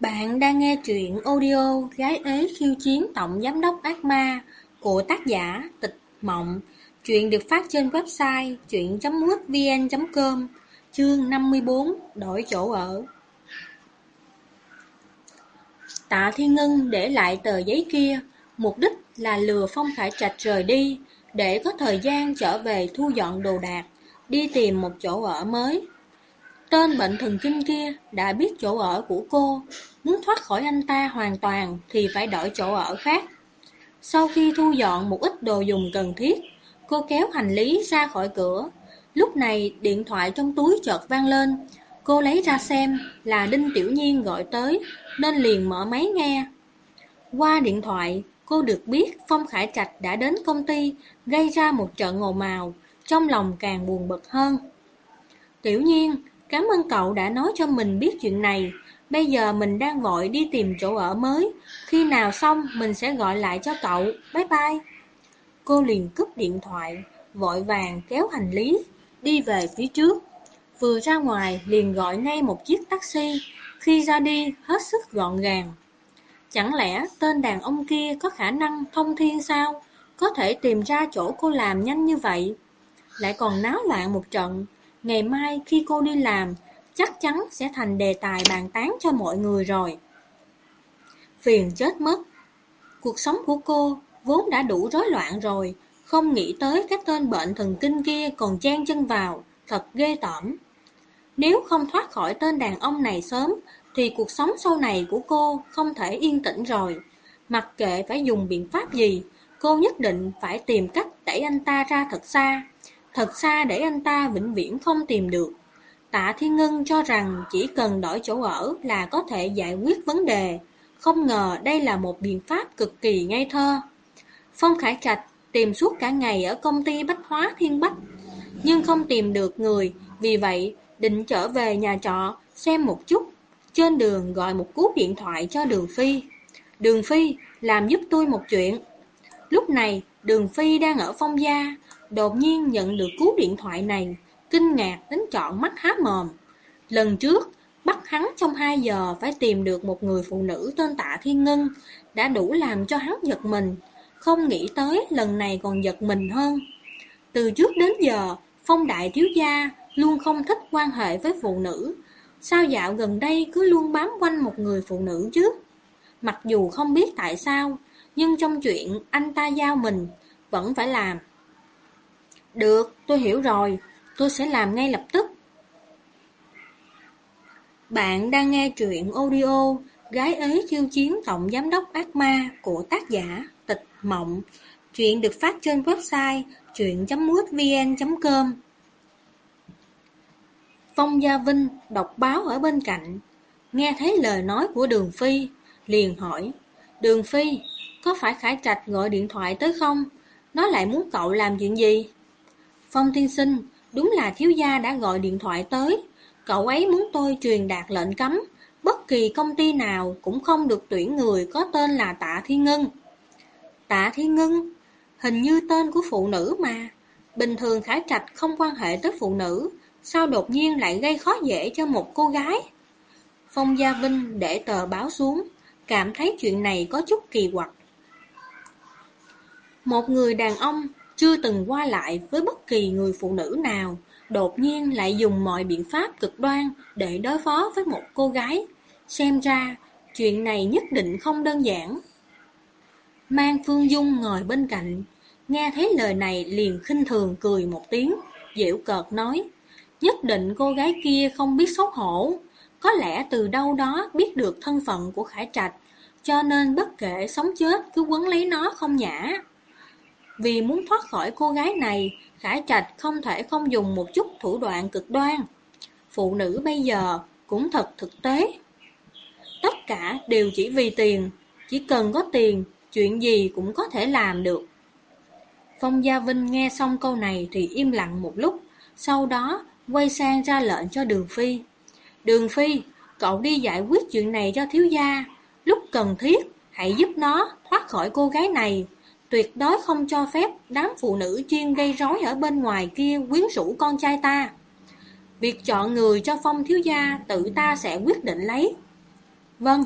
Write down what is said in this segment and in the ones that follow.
Bạn đang nghe truyện audio Gái ế khiêu chiến tổng giám đốc ác ma của tác giả Tịch Mộng. Truyện được phát trên website truyện.mútvn.com Chương 54 Đổi chỗ ở Tạ Thiên Ngân để lại tờ giấy kia, Mục đích là lừa Phong Khải Trạch rời đi, Để có thời gian trở về thu dọn đồ đạc, Đi tìm một chỗ ở mới Tên bệnh thần kinh kia đã biết chỗ ở của cô, muốn thoát khỏi anh ta hoàn toàn thì phải đổi chỗ ở khác. Sau khi thu dọn một ít đồ dùng cần thiết, cô kéo hành lý ra khỏi cửa. Lúc này điện thoại trong túi chợt vang lên, cô lấy ra xem là Đinh Tiểu Nhiên gọi tới nên liền mở máy nghe. Qua điện thoại, cô được biết Phong Khải Trạch đã đến công ty gây ra một trận ồn ào, trong lòng càng buồn bực hơn. Tiểu Nhiên, Cảm ơn cậu đã nói cho mình biết chuyện này. Bây giờ mình đang vội đi tìm chỗ ở mới. Khi nào xong mình sẽ gọi lại cho cậu. Bye bye. Cô liền cúp điện thoại, vội vàng kéo hành lý, đi về phía trước. Vừa ra ngoài liền gọi ngay một chiếc taxi. Khi ra đi hết sức gọn gàng. Chẳng lẽ tên đàn ông kia có khả năng thông thiên sao? Có thể tìm ra chỗ cô làm nhanh như vậy? Lại còn náo loạn một trận Ngày mai khi cô đi làm, chắc chắn sẽ thành đề tài bàn tán cho mọi người rồi. Phiền chết mất. Cuộc sống của cô vốn đã đủ rối loạn rồi, không nghĩ tới cái tên bệnh thần kinh kia còn chen chân vào, thật ghê tởm. Nếu không thoát khỏi tên đàn ông này sớm, thì cuộc sống sau này của cô không thể yên tĩnh rồi. Mặc kệ phải dùng biện pháp gì, cô nhất định phải tìm cách đẩy anh ta ra thật xa, thật xa để anh ta vĩnh viễn không tìm được. Tạ Thiên Ngân cho rằng chỉ cần đổi chỗ ở là có thể giải quyết vấn đề, không ngờ đây là một biện pháp cực kỳ ngây thơ. Phong Khải Trạch tìm suốt cả ngày ở công ty Bách Hóa Thiên Bách, nhưng không tìm được người, vì vậy định trở về nhà trọ xem một chút. Trên đường gọi một cú điện thoại cho Đường Phi. Đường Phi, làm giúp tôi một chuyện. Lúc này, Đường Phi đang ở phong gia, đột nhiên nhận được cú điện thoại này, kinh ngạc đến trọn mắt há mồm. Lần trước, bắt hắn trong 2 giờ phải tìm được một người phụ nữ tên Tạ Thiên Ngân, đã đủ làm cho hắn giật mình, không nghĩ tới lần này còn giật mình hơn. Từ trước đến giờ, phong đại thiếu gia luôn không thích quan hệ với phụ nữ, sao dạo gần đây cứ luôn bám quanh một người phụ nữ chứ? Mặc dù không biết tại sao, nhưng trong chuyện anh ta giao mình, vẫn phải làm. Được, tôi hiểu rồi, tôi sẽ làm ngay lập tức. Bạn đang nghe truyện audio Gái ế chiêu chiến tổng giám đốc ác ma của tác giả Tịch Mộng. Chuyện được phát trên website truyện.mútvn.com Phong Gia Vinh đọc báo ở bên cạnh, nghe thấy lời nói của Đường Phi, liền hỏi, Đường Phi, có phải Khải Trạch gọi điện thoại tới không? Nó lại muốn cậu làm chuyện gì? Phong tiên sinh, đúng là thiếu gia đã gọi điện thoại tới. Cậu ấy muốn tôi truyền đạt lệnh cấm, bất kỳ công ty nào cũng không được tuyển người có tên là Tạ Thiên Ngân. Tạ Thiên Ngân, hình như tên của phụ nữ mà. Bình thường Khải Trạch không quan hệ tới phụ nữ, sao đột nhiên lại gây khó dễ cho một cô gái? Phong Gia Vinh để tờ báo xuống, cảm thấy chuyện này có chút kỳ quặc. Một người đàn ông chưa từng qua lại với bất kỳ người phụ nữ nào, đột nhiên lại dùng mọi biện pháp cực đoan để đối phó với một cô gái. Xem ra, chuyện này nhất định không đơn giản. Mang Phương Dung ngồi bên cạnh, nghe thấy lời này liền khinh thường cười một tiếng, dịu cợt nói, nhất định cô gái kia không biết xấu hổ, có lẽ từ đâu đó biết được thân phận của Khải Trạch, cho nên bất kể sống chết cứ quấn lấy nó không nhã. Vì muốn thoát khỏi cô gái này, Khải Trạch không thể không dùng một chút thủ đoạn cực đoan. Phụ nữ bây giờ cũng thật thực tế. Tất cả đều chỉ vì tiền, chỉ cần có tiền, chuyện gì cũng có thể làm được. Phong Gia Vinh nghe xong câu này thì im lặng một lúc, sau đó quay sang ra lệnh cho Đường Phi. Đường Phi, cậu đi giải quyết chuyện này cho thiếu gia, lúc cần thiết, hãy giúp nó thoát khỏi cô gái này tuyệt đối không cho phép đám phụ nữ chuyên gây rối ở bên ngoài kia quyến rũ con trai ta. Việc chọn người cho phong thiếu gia, tự ta sẽ quyết định lấy. Vâng.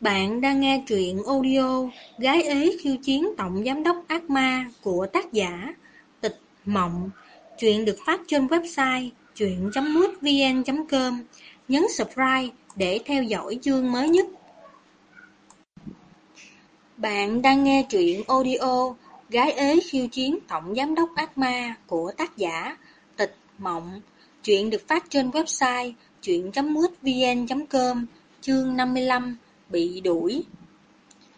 Bạn đang nghe truyện audio Gái ế khiêu chiến tổng giám đốc ác ma của tác giả Tịch Mộng. chuyện được phát trên website truyện.mútvn.com. Nhấn subscribe để theo dõi chương mới nhất. Bạn đang nghe truyện audio Gái ế khiêu chiến tổng giám đốc ác ma của tác giả Tịch Mộng. Truyện được phát trên website truyện.mútvn.com Chương 55 Bị đuổi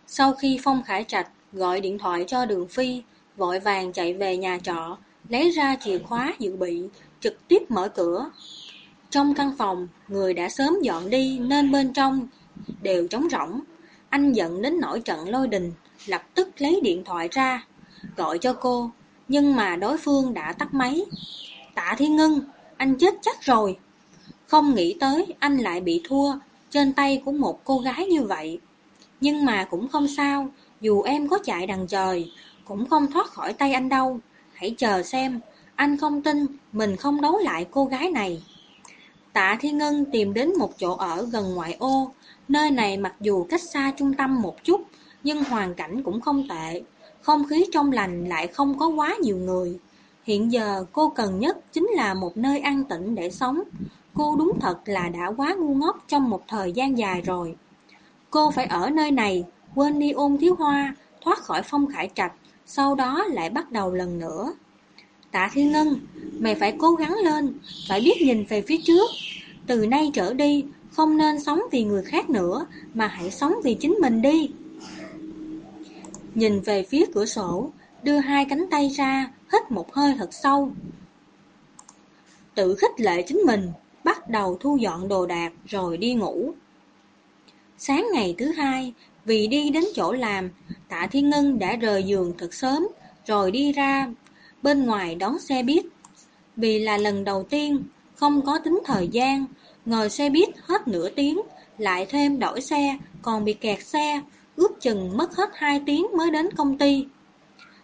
Sau khi Phong Khải Trạch gọi điện thoại cho Đường Phi, vội vàng chạy về nhà trọ, lấy ra chìa khóa dự bị, trực tiếp mở cửa. Trong căn phòng, người đã sớm dọn đi nên bên trong đều trống rỗng. Anh giận đến nổi trận lôi đình, lập tức lấy điện thoại ra, gọi cho cô, nhưng mà đối phương đã tắt máy. Tạ Thiên Ngân, anh chết chắc rồi. Không nghĩ tới anh lại bị thua trên tay của một cô gái như vậy. Nhưng mà cũng không sao, dù em có chạy đằng trời, cũng không thoát khỏi tay anh đâu. Hãy chờ xem, anh không tin mình không đấu lại cô gái này. Tạ Thiên Ngân tìm đến một chỗ ở gần ngoại ô, nơi này mặc dù cách xa trung tâm một chút, nhưng hoàn cảnh cũng không tệ. Không khí trong lành lại không có quá nhiều người. Hiện giờ cô cần nhất chính là một nơi an tĩnh để sống. Cô đúng thật là đã quá ngu ngốc trong một thời gian dài rồi. Cô phải ở nơi này, quên đi ôn thiếu hoa, thoát khỏi phong khải trạch, sau đó lại bắt đầu lần nữa. Tạ Thiên Ngân, mày phải cố gắng lên, phải biết nhìn về phía trước. Từ nay trở đi, không nên sống vì người khác nữa, mà hãy sống vì chính mình đi. Nhìn về phía cửa sổ, đưa hai cánh tay ra, hít một hơi thật sâu. Tự khích lệ chính mình, bắt đầu thu dọn đồ đạc rồi đi ngủ. Sáng ngày thứ hai, vì đi đến chỗ làm, Tạ Thiên Ngân đã rời giường thật sớm, rồi đi ra bên ngoài đón xe buýt. Vì là lần đầu tiên, không có tính thời gian, ngồi xe buýt hết nửa tiếng, lại thêm đổi xe, còn bị kẹt xe, ước chừng mất hết 2 tiếng mới đến công ty.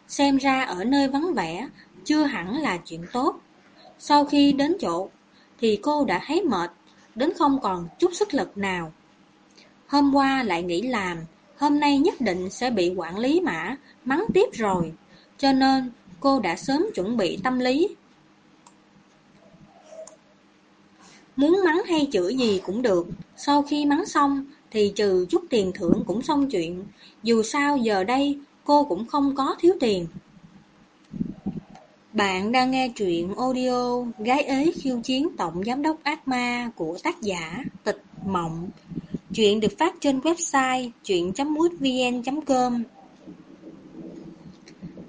Xem ra ở nơi vắng vẻ, chưa hẳn là chuyện tốt. Sau khi đến chỗ, thì cô đã thấy mệt, đến không còn chút sức lực nào. Hôm qua lại nghỉ làm, hôm nay nhất định sẽ bị quản lý mã, mắng tiếp rồi, cho nên cô đã sớm chuẩn bị tâm lý. Muốn mắng hay chửi gì cũng được, sau khi mắng xong thì trừ chút tiền thưởng cũng xong chuyện, dù sao giờ đây cô cũng không có thiếu tiền. Bạn đang nghe truyện audio Gái ế khiêu chiến tổng giám đốc ác ma của tác giả Tịch Mộng. Chuyện được phát trên website truyện.mútvn.com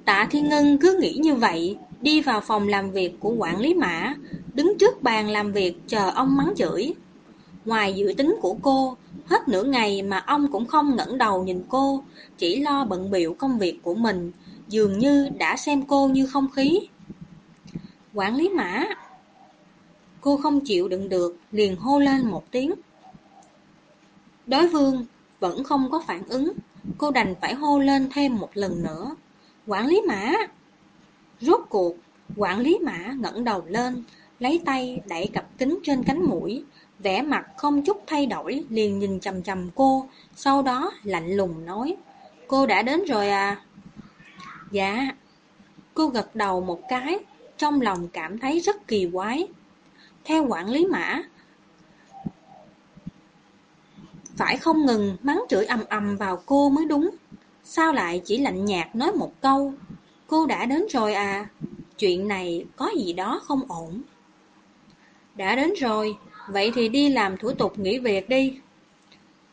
Tạ Thiên Ngân cứ nghĩ như vậy, đi vào phòng làm việc của quản lý mã, đứng trước bàn làm việc chờ ông mắng chửi. Ngoài dự tính của cô, hết nửa ngày mà ông cũng không ngẩng đầu nhìn cô, chỉ lo bận biểu công việc của mình, dường như đã xem cô như không khí. Quản lý mã Cô không chịu đựng được, liền hô lên một tiếng. Đối vương vẫn không có phản ứng, cô đành phải hô lên thêm một lần nữa. Quản lý mã Rốt cuộc, quản lý mã ngẩng đầu lên, lấy tay đẩy cặp kính trên cánh mũi, vẻ mặt không chút thay đổi liền nhìn chầm chầm cô, sau đó lạnh lùng nói, cô đã đến rồi à? Dạ. Cô gật đầu một cái, trong lòng cảm thấy rất kỳ quái. Theo quản lý mã, phải không ngừng mắng chửi ầm ầm vào cô mới đúng. Sao lại chỉ lạnh nhạt nói một câu, cô đã đến rồi à, chuyện này có gì đó không ổn. Đã đến rồi, vậy thì đi làm thủ tục nghỉ việc đi.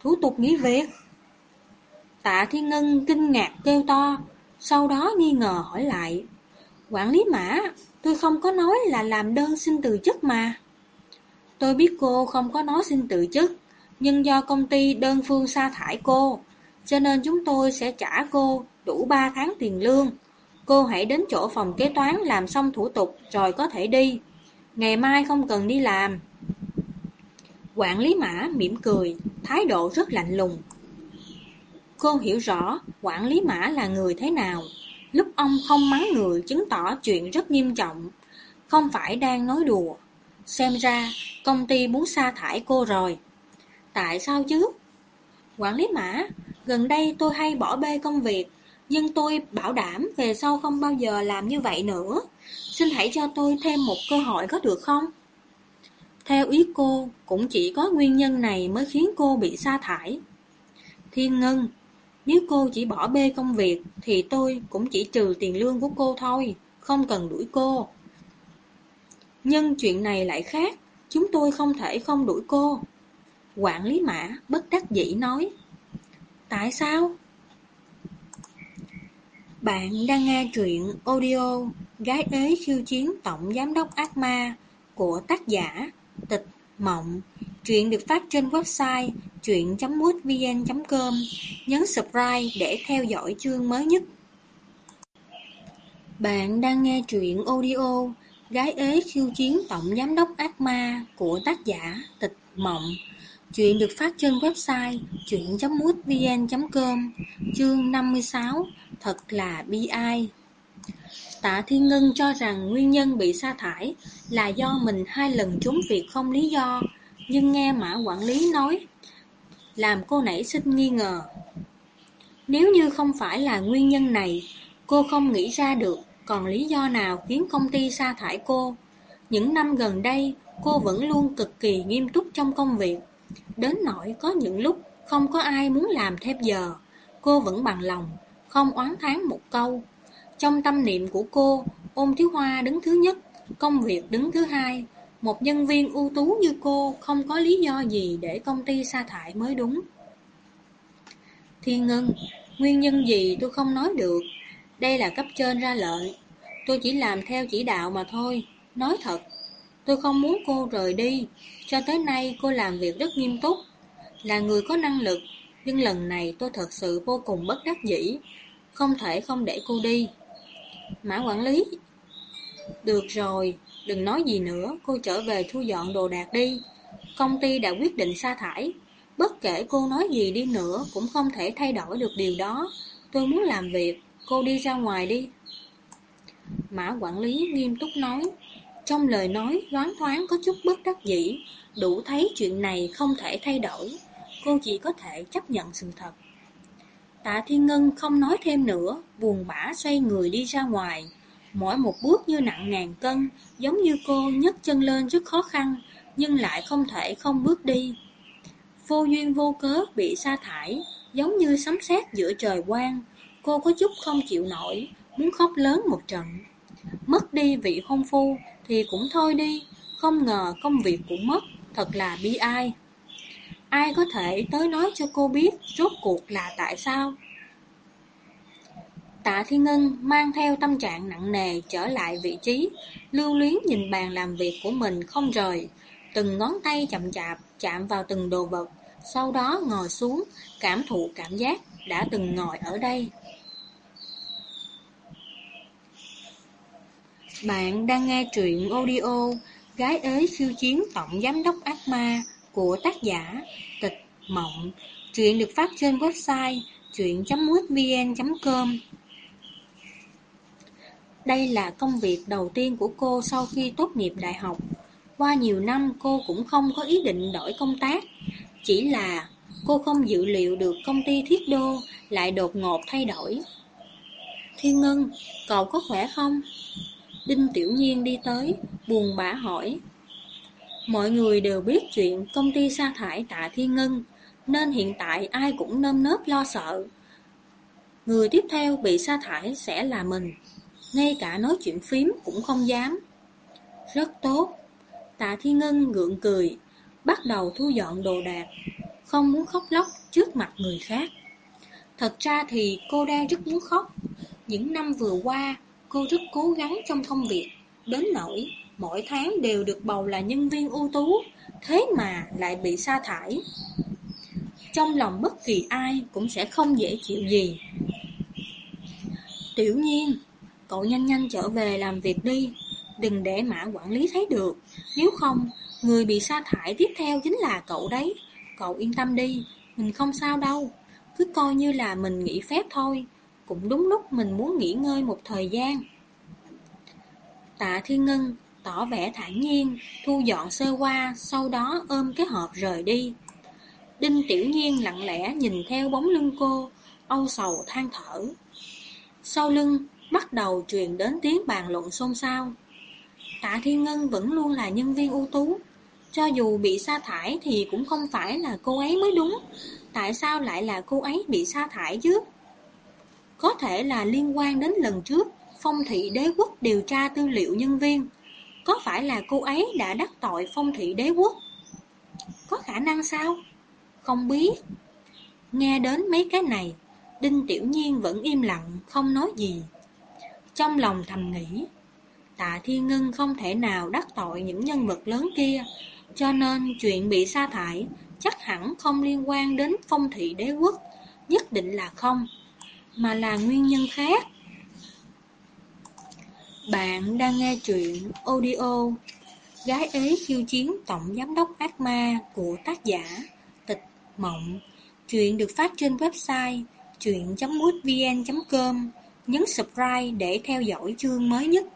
Thủ tục nghỉ việc? Tạ Thiên Ngân kinh ngạc kêu to, sau đó nghi ngờ hỏi lại. Quản lý mã, tôi không có nói là làm đơn xin từ chức mà. Tôi biết cô không có nói xin từ chức, nhưng do công ty đơn phương sa thải cô, cho nên chúng tôi sẽ trả cô đủ 3 tháng tiền lương. Cô hãy đến chỗ phòng kế toán làm xong thủ tục rồi có thể đi. Ngày mai không cần đi làm. Quản lý mã mỉm cười, thái độ rất lạnh lùng. Cô hiểu rõ quản lý mã là người thế nào. Lúc ông không mắng người chứng tỏ chuyện rất nghiêm trọng, không phải đang nói đùa. Xem ra công ty muốn sa thải cô rồi. Tại sao chứ? Quản lý mã, gần đây tôi hay bỏ bê công việc, nhưng tôi bảo đảm về sau không bao giờ làm như vậy nữa. Xin hãy cho tôi thêm một cơ hội có được không? Theo ý cô, cũng chỉ có nguyên nhân này mới khiến cô bị sa thải. Thiên Ngân, nếu cô chỉ bỏ bê công việc thì tôi cũng chỉ trừ tiền lương của cô thôi, không cần đuổi cô. Nhưng chuyện này lại khác, chúng tôi không thể không đuổi cô. Quản lý mã bất đắc dĩ nói. Tại sao? Bạn đang nghe truyện audio Gái ế khiêu chiến tổng giám đốc ác ma của tác giả Tịch Mộng. Truyện được phát trên website truyện.mútvn.com. Nhấn subscribe để theo dõi chương mới nhất. Bạn đang nghe truyện audio Gái ế khiêu chiến tổng giám đốc ác ma của tác giả Tịch Mộng. Chuyện được phát trên website chuyện.mútvn.com Chương 56 Thật là bi ai. Tạ Thiên Ngân cho rằng nguyên nhân bị sa thải là do mình hai lần trúng việc không lý do, Nhưng nghe Mã quản lý nói, Làm cô nảy sinh nghi ngờ. Nếu như không phải là nguyên nhân này, Cô không nghĩ ra được còn lý do nào khiến công ty sa thải cô. Những năm gần đây, cô vẫn luôn cực kỳ nghiêm túc trong công việc. Đến nỗi có những lúc không có ai muốn làm thêm giờ, cô vẫn bằng lòng, không oán thán một câu. Trong tâm niệm của cô, ôn thiếu hoa đứng thứ nhất, công việc đứng thứ hai. Một nhân viên ưu tú như cô không có lý do gì để công ty sa thải mới đúng. Thiên Ngân, nguyên nhân gì tôi không nói được. Đây là cấp trên ra lệnh. Tôi chỉ làm theo chỉ đạo mà thôi. Nói thật, Tôi không muốn cô rời đi, cho tới nay cô làm việc rất nghiêm túc, là người có năng lực, nhưng lần này tôi thật sự vô cùng bất đắc dĩ, không thể không để cô đi. Mã quản lý Được rồi, đừng nói gì nữa, cô trở về thu dọn đồ đạc đi. Công ty đã quyết định sa thải, bất kể cô nói gì đi nữa cũng không thể thay đổi được điều đó. Tôi muốn làm việc, cô đi ra ngoài đi. Mã quản lý nghiêm túc nói trong lời nói loáng thoáng có chút bất đắc dĩ, đủ thấy chuyện này không thể thay đổi, cô chỉ có thể chấp nhận sự thật. Tạ Thiên Ngân không nói thêm nữa, buồn bã xoay người đi ra ngoài. Mỗi một bước như nặng ngàn cân, giống như cô nhấc chân lên rất khó khăn, nhưng lại không thể không bước đi. Vô duyên vô cớ bị sa thải, giống như sấm sét giữa trời quang. Cô có chút không chịu nổi, muốn khóc lớn một trận. Mất đi vị hôn phu, thì cũng thôi đi, không ngờ công việc cũng mất, thật là bi ai. Ai có thể tới nói cho cô biết rốt cuộc là tại sao? Tạ Thiên Ngân mang theo tâm trạng nặng nề trở lại vị trí, lưu luyến nhìn bàn làm việc của mình không rời, từng ngón tay chậm chạp chạm vào từng đồ vật, sau đó ngồi xuống, cảm thụ cảm giác đã từng ngồi ở đây. Bạn đang nghe truyện audio Gái ế siêu chiến tổng giám đốc ác ma của tác giả Tịch Mộng. Truyện được phát trên website truyện.mútvn.com Đây là công việc đầu tiên của cô sau khi tốt nghiệp đại học. Qua nhiều năm cô cũng không có ý định đổi công tác. Chỉ là cô không dự liệu được công ty thiết đô lại đột ngột thay đổi. Thiên Ngân, cậu có khỏe không? Đinh Tiểu Nhiên đi tới, buồn bã hỏi. Mọi người đều biết chuyện công ty sa thải tạ Thiên Ngân, nên hiện tại ai cũng nơm nớp lo sợ. Người tiếp theo bị sa thải sẽ là mình, ngay cả nói chuyện phím cũng không dám. Rất tốt, tạ Thiên Ngân gượng cười, bắt đầu thu dọn đồ đạc, không muốn khóc lóc trước mặt người khác. Thật ra thì cô đang rất muốn khóc. Những năm vừa qua, Cô rất cố gắng trong công việc, đến nỗi mỗi tháng đều được bầu là nhân viên ưu tú, thế mà lại bị sa thải. Trong lòng bất kỳ ai cũng sẽ không dễ chịu gì. Tiểu nhiên, cậu nhanh nhanh trở về làm việc đi, đừng để mã quản lý thấy được, nếu không, người bị sa thải tiếp theo chính là cậu đấy. Cậu yên tâm đi, mình không sao đâu, cứ coi như là mình nghỉ phép thôi, cũng đúng lúc mình muốn nghỉ ngơi một thời gian. Tạ Thiên Ngân tỏ vẻ thản nhiên, thu dọn sơ qua, sau đó ôm cái hộp rời đi. Đinh Tiểu Nhiên lặng lẽ nhìn theo bóng lưng cô, âu sầu than thở. Sau lưng, bắt đầu truyền đến tiếng bàn luận xôn xao. Tạ Thiên Ngân vẫn luôn là nhân viên ưu tú, cho dù bị sa thải thì cũng không phải là cô ấy mới đúng. Tại sao lại là cô ấy bị sa thải chứ? Có thể là liên quan đến lần trước phong thị đế quốc điều tra tư liệu nhân viên. Có phải là cô ấy đã đắc tội phong thị đế quốc? Có khả năng sao? Không biết. Nghe đến mấy cái này, Đinh Tiểu Nhiên vẫn im lặng, không nói gì. Trong lòng thầm nghĩ, Tạ Thiên Ngân không thể nào đắc tội những nhân vật lớn kia, cho nên chuyện bị sa thải chắc hẳn không liên quan đến phong thị đế quốc, nhất định là không, mà là nguyên nhân khác. Bạn đang nghe truyện audio Gái ế khiêu chiến tổng giám đốc ác ma của tác giả Tịch Mộng. Truyện được phát trên website truyện.mútvn.com. Nhấn subscribe để theo dõi chương mới nhất.